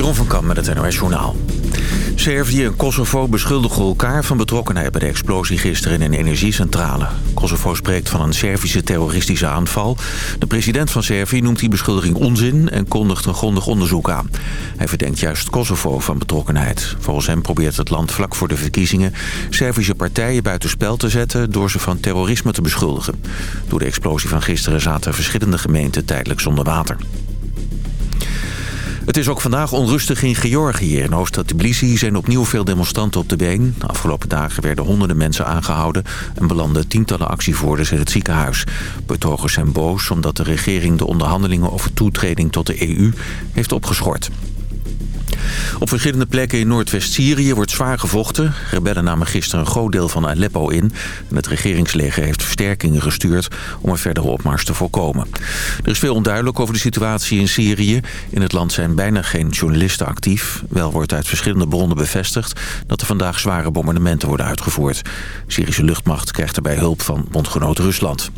Jeroen van Kam met het NOS Journaal. Servië en Kosovo beschuldigen elkaar van betrokkenheid bij de explosie gisteren in een energiecentrale. Kosovo spreekt van een Servische terroristische aanval. De president van Servië noemt die beschuldiging onzin en kondigt een grondig onderzoek aan. Hij verdenkt juist Kosovo van betrokkenheid. Volgens hem probeert het land vlak voor de verkiezingen Servische partijen buitenspel te zetten door ze van terrorisme te beschuldigen. Door de explosie van gisteren zaten verschillende gemeenten tijdelijk zonder water. Het is ook vandaag onrustig in Georgië. In hoofdstad Tbilisi zijn opnieuw veel demonstranten op de been. De afgelopen dagen werden honderden mensen aangehouden... en belanden tientallen actievoerders in het ziekenhuis. Betogers zijn boos omdat de regering de onderhandelingen over toetreding tot de EU heeft opgeschort. Op verschillende plekken in Noordwest-Syrië wordt zwaar gevochten. Rebellen namen gisteren een groot deel van Aleppo in. En het regeringsleger heeft versterkingen gestuurd om een verdere opmars te voorkomen. Er is veel onduidelijk over de situatie in Syrië. In het land zijn bijna geen journalisten actief. Wel wordt uit verschillende bronnen bevestigd dat er vandaag zware bombardementen worden uitgevoerd. De Syrische luchtmacht krijgt erbij hulp van bondgenoot Rusland.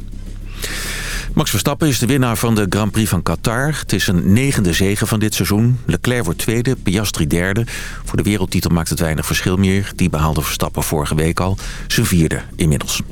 Max Verstappen is de winnaar van de Grand Prix van Qatar. Het is een negende zege van dit seizoen. Leclerc wordt tweede, Piastri derde. Voor de wereldtitel maakt het weinig verschil meer. Die behaalde Verstappen vorige week al. Zijn vierde inmiddels.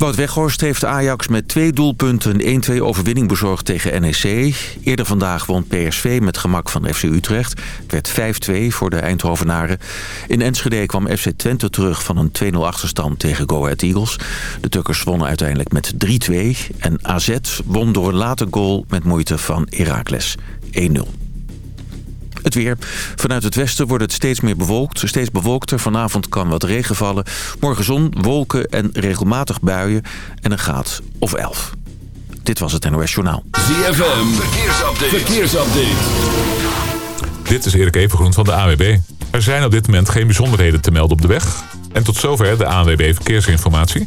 Wout Weghorst heeft Ajax met twee doelpunten 1-2 overwinning bezorgd tegen NEC. Eerder vandaag won PSV met gemak van FC Utrecht. Het werd 5-2 voor de Eindhovenaren. In Enschede kwam FC Twente terug van een 2-0 achterstand tegen Go Ahead Eagles. De Tukkers wonnen uiteindelijk met 3-2. En AZ won door een late goal met moeite van Heracles 1-0. Het weer. Vanuit het westen wordt het steeds meer bewolkt. Steeds bewolkter. Vanavond kan wat regen vallen. Morgen zon, wolken en regelmatig buien. En een graad of 11. Dit was het NOS Journaal. ZFM. Verkeersupdate. Verkeersupdate. Dit is Erik Evengroen van de AWB. Er zijn op dit moment geen bijzonderheden te melden op de weg. En tot zover de ANWB Verkeersinformatie.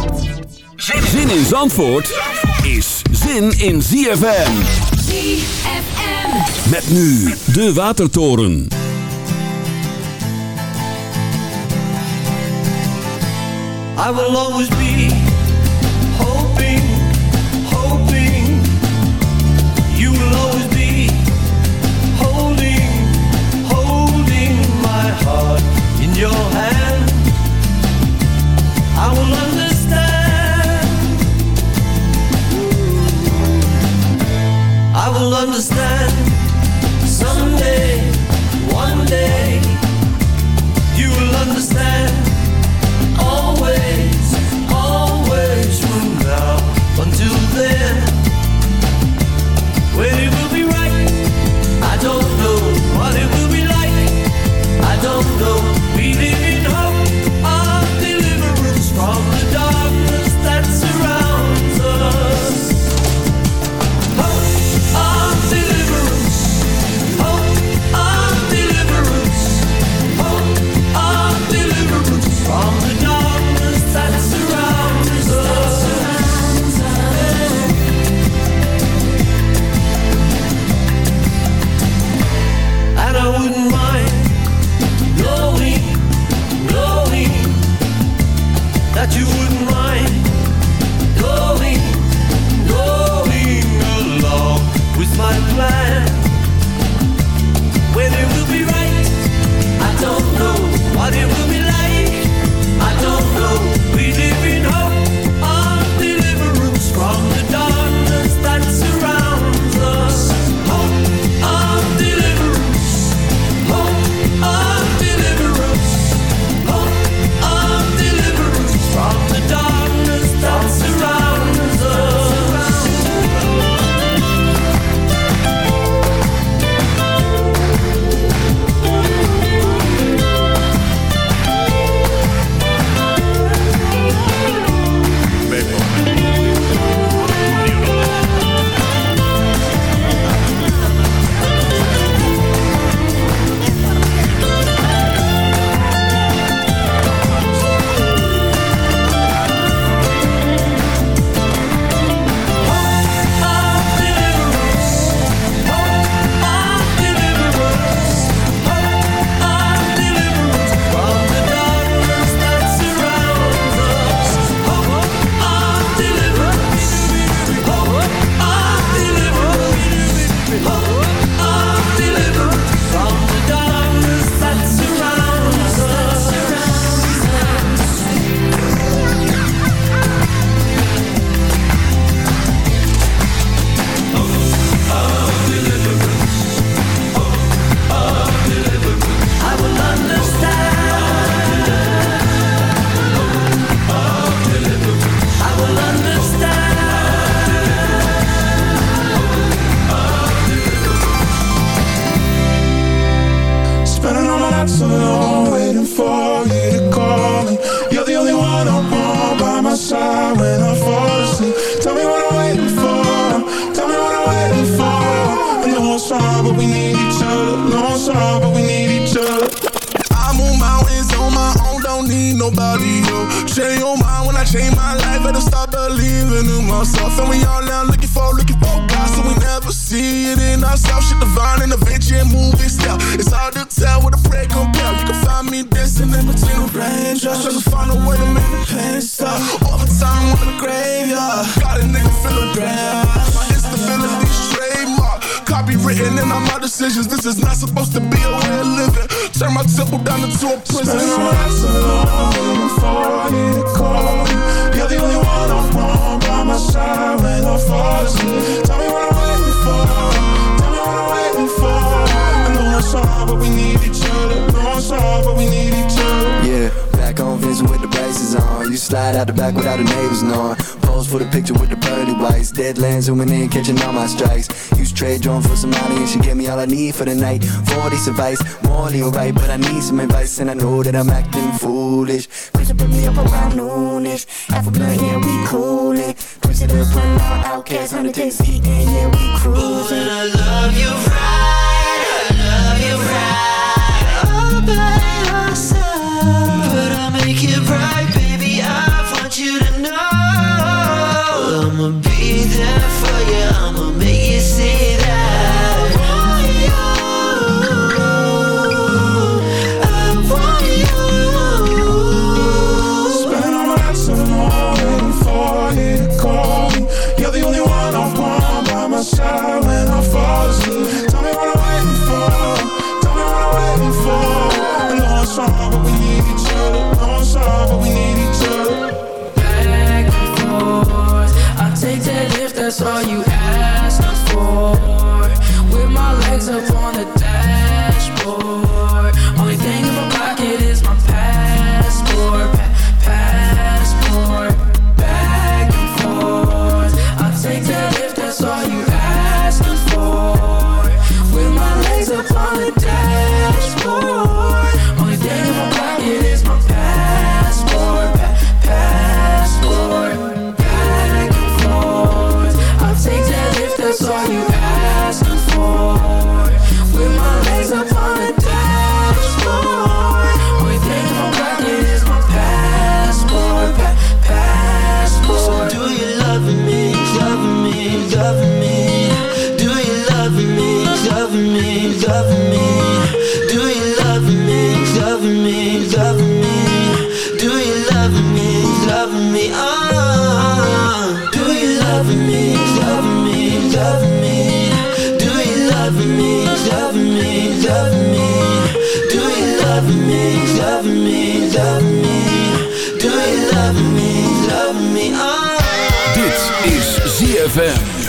Zin in Zandvoort is zin in ZFM. ZFM. Met nu de Watertoren. I will always be hoping, hoping you will always be holding, holding my heart in your hand. I will understand someday, one day. You will understand always, always from now until then. for the night. 40's advice, morally alright, but I need some advice, and I know that I'm acting foolish. Love me, love me, oh. Dit is ZFM.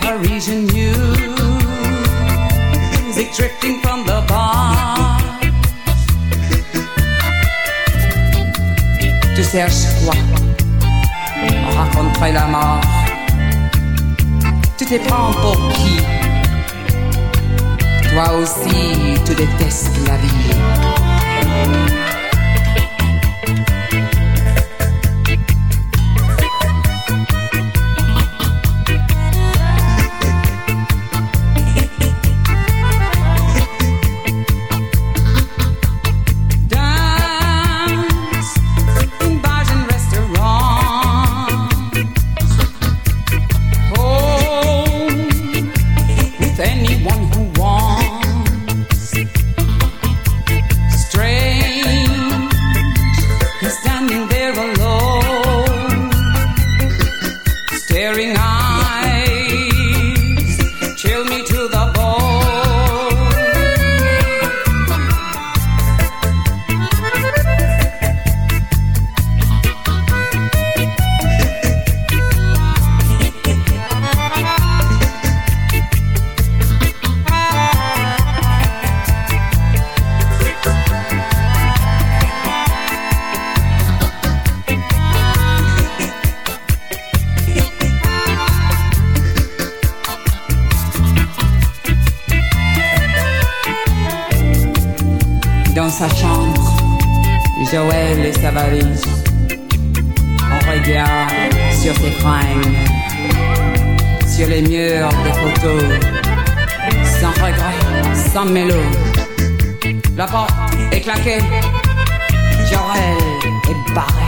Parisian news, music drifting from the bar Tu cherches quoi? On raconterait la mort. Tu te prends pour qui? Toi aussi, tu détestes la vie. La porte est claquée, Joël est barré.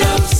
enough.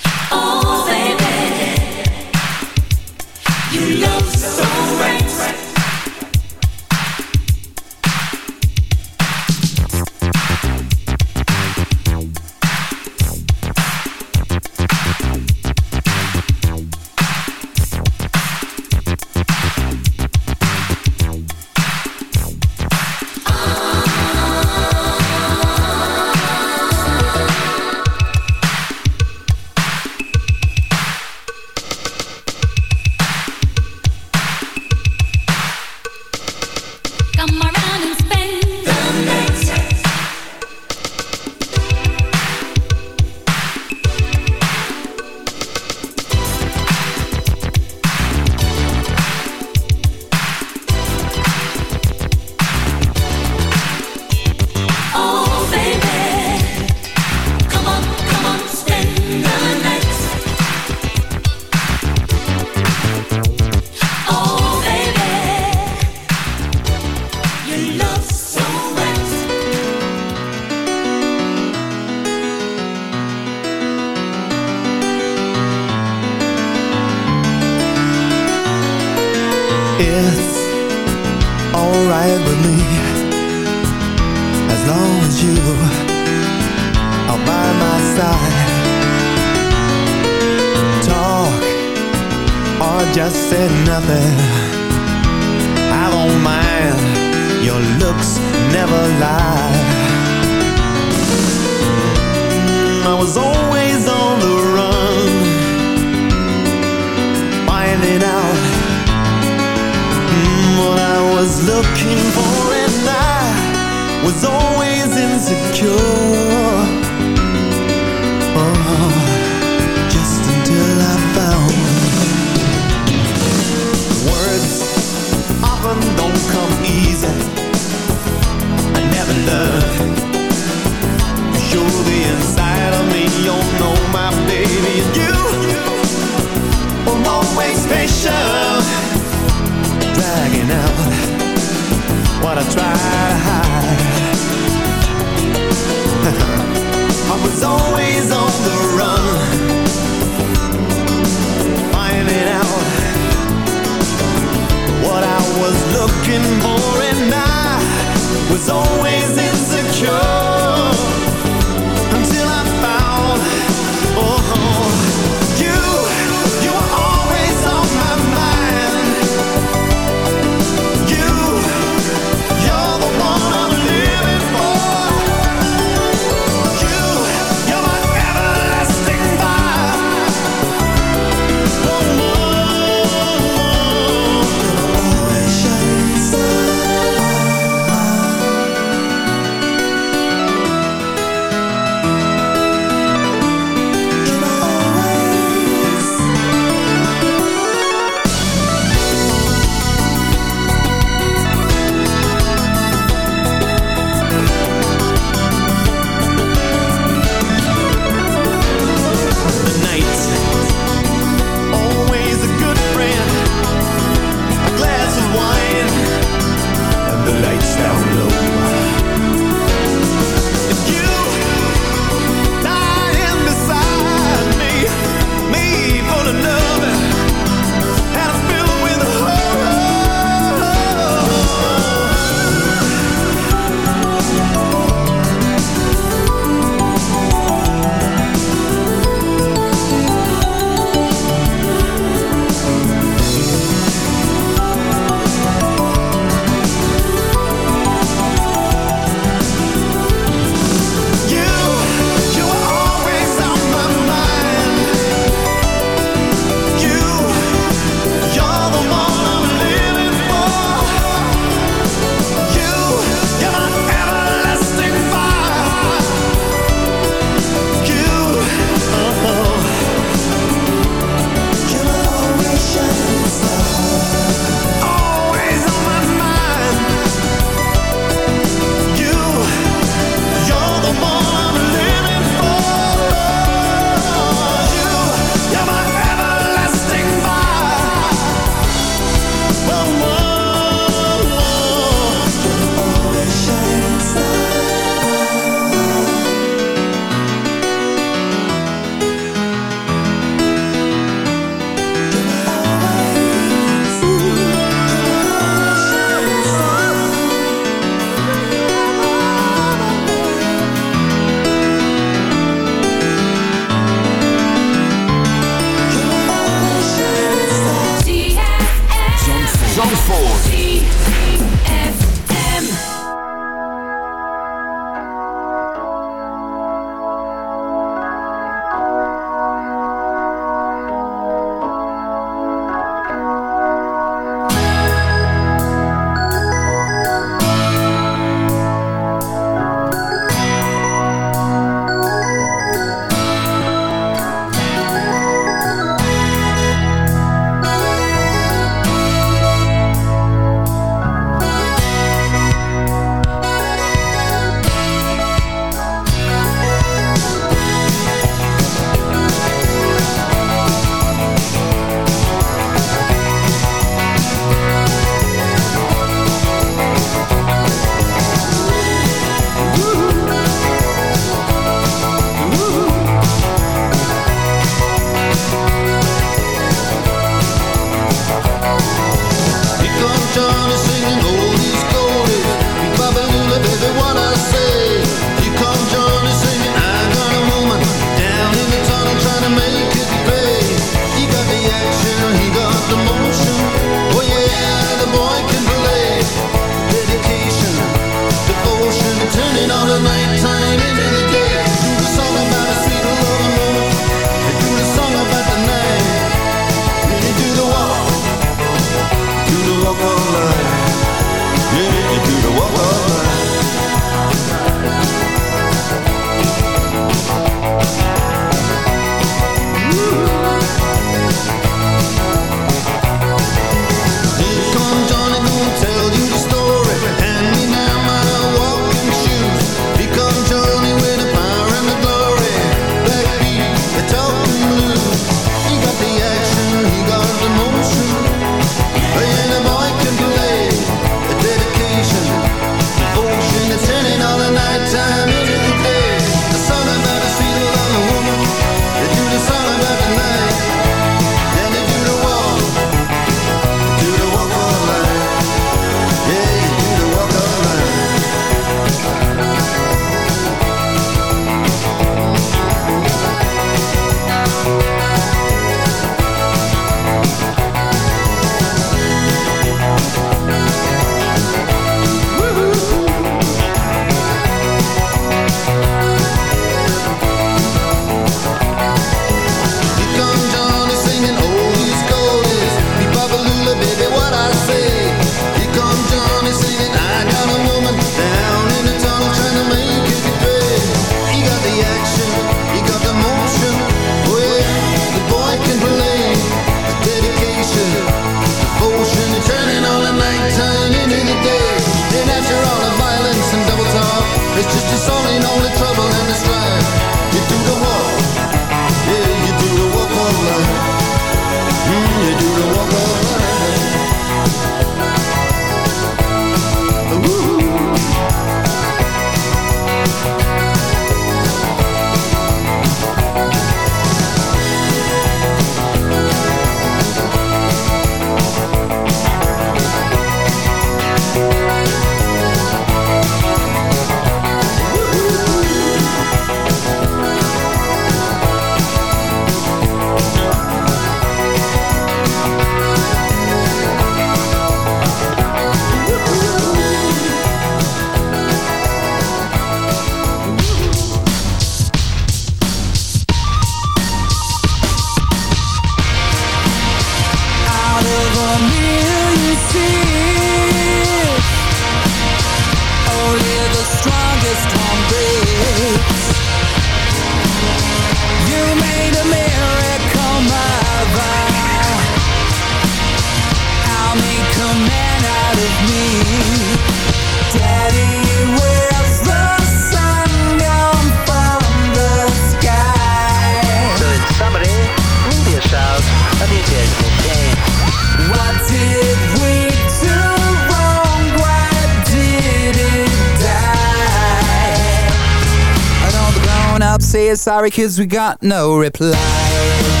up saying sorry cause we got no reply.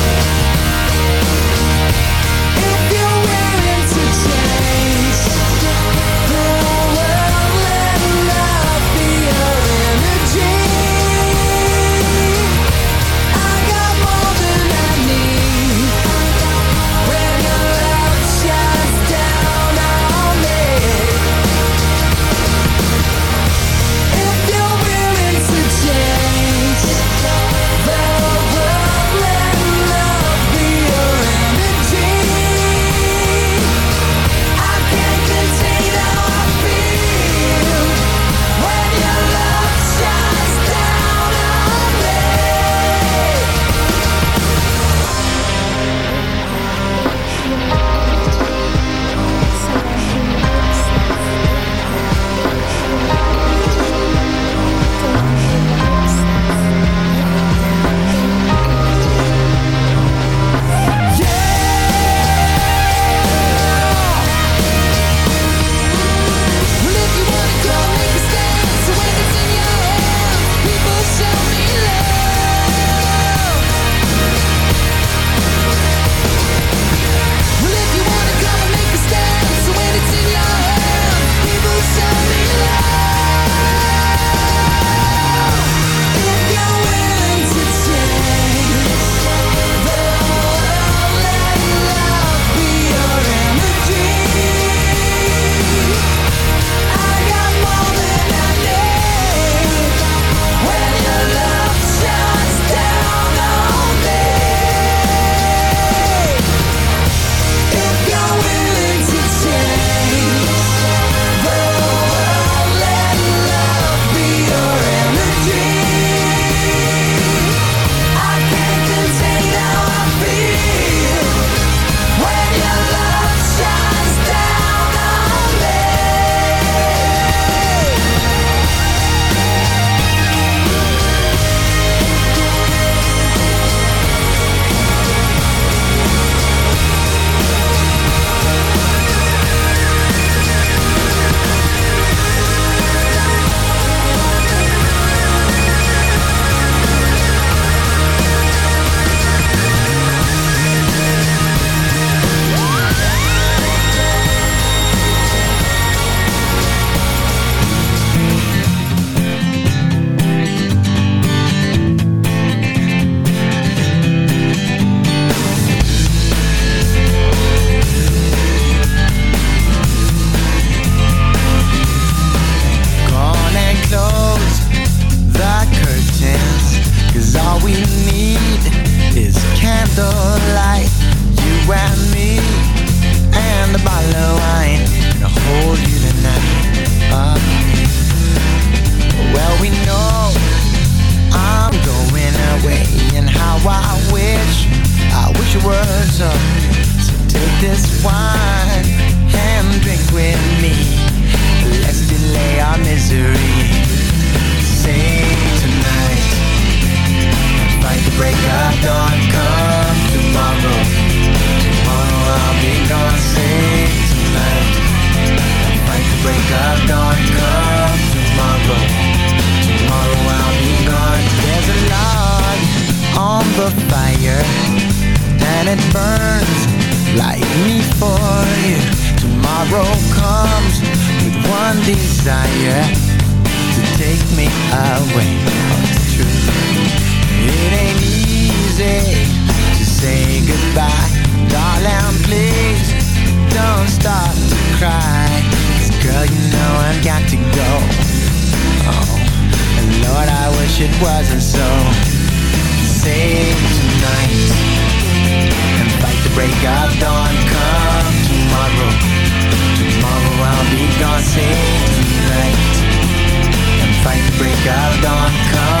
come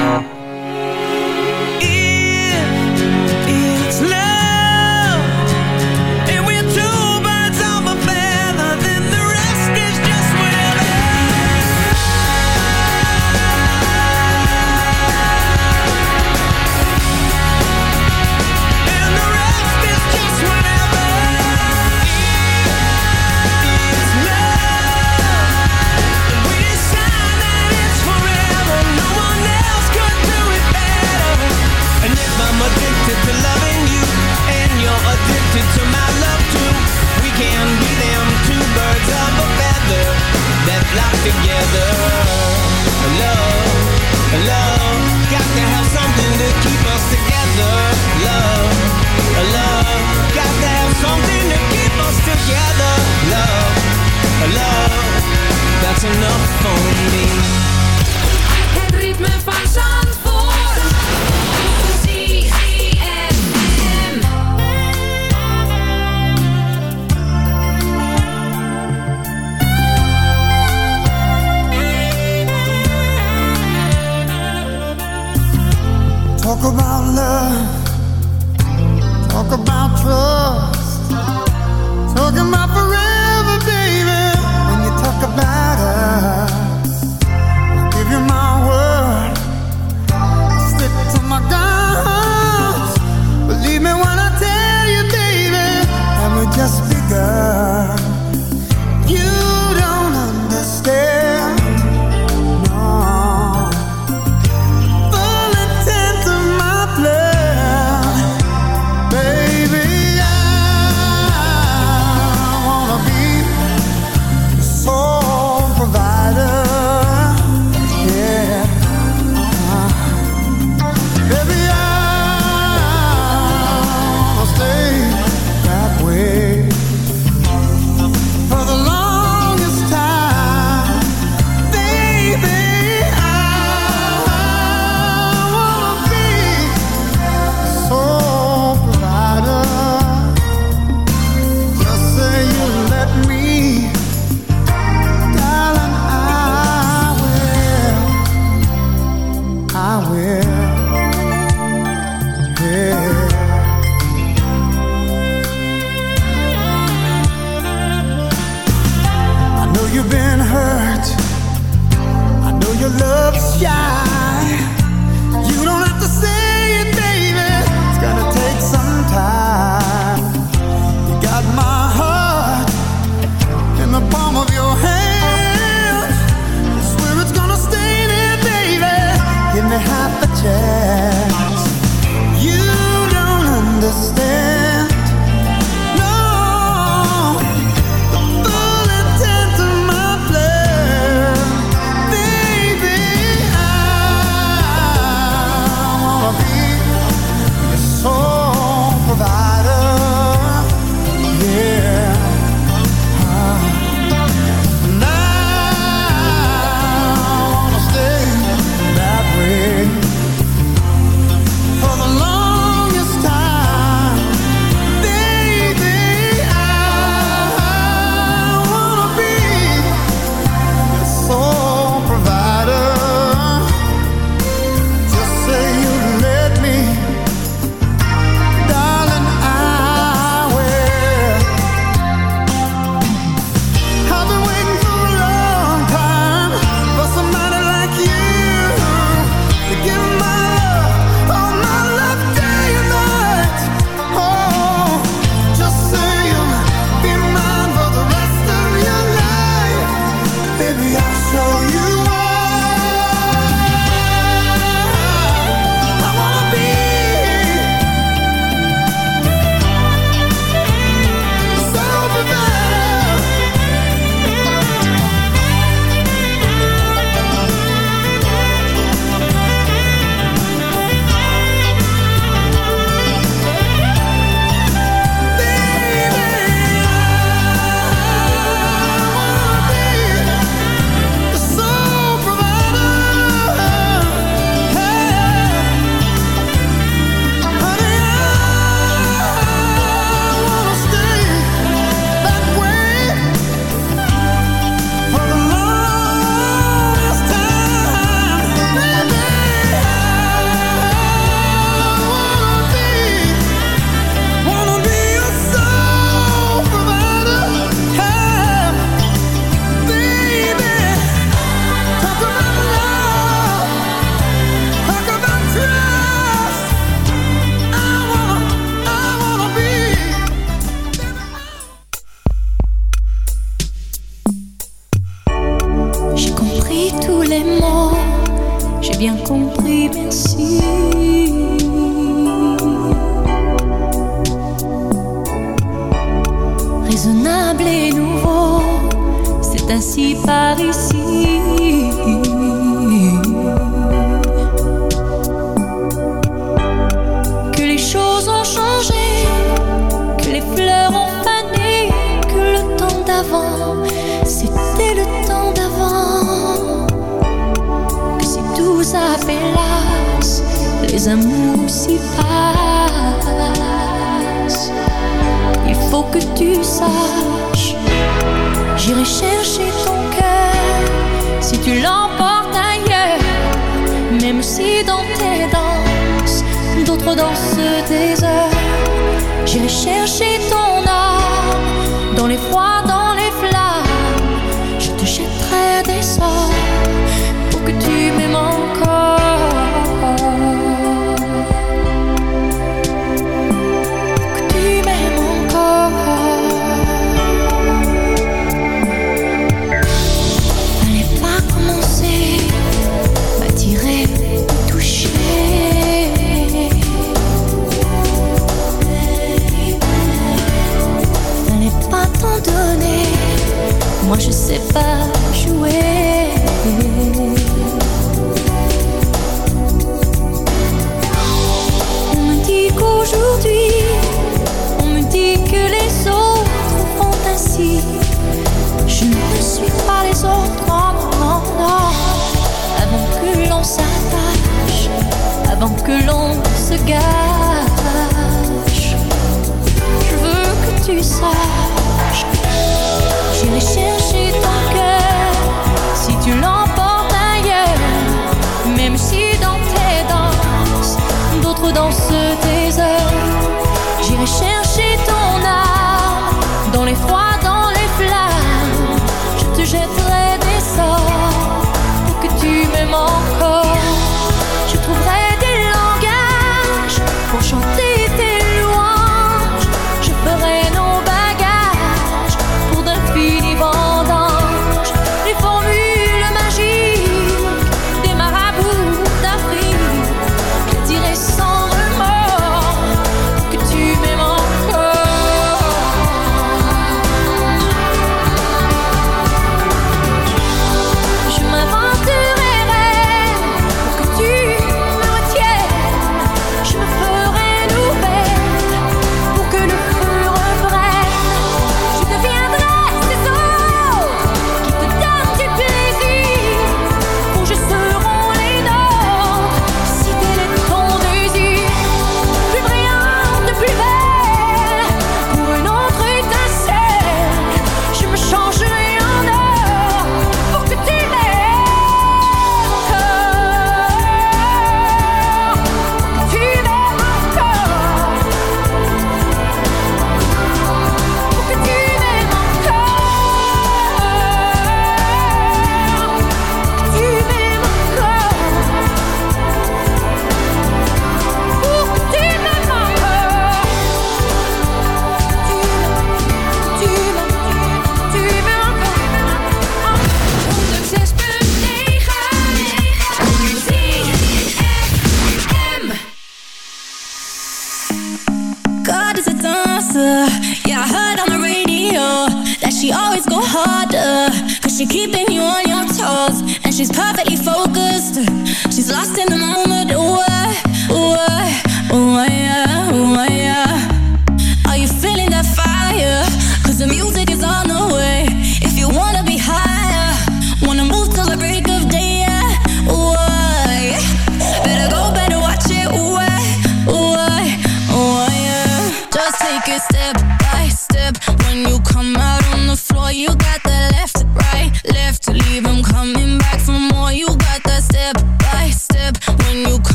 Thank you.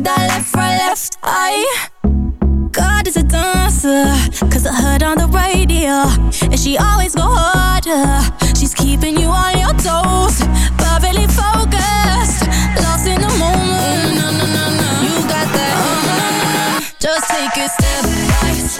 that left, right, left I. God is a dancer Cause I heard on the radio And she always go harder. She's keeping you on your toes Perfectly focused Lost in the moment. You got that uh-huh. Just take a step by step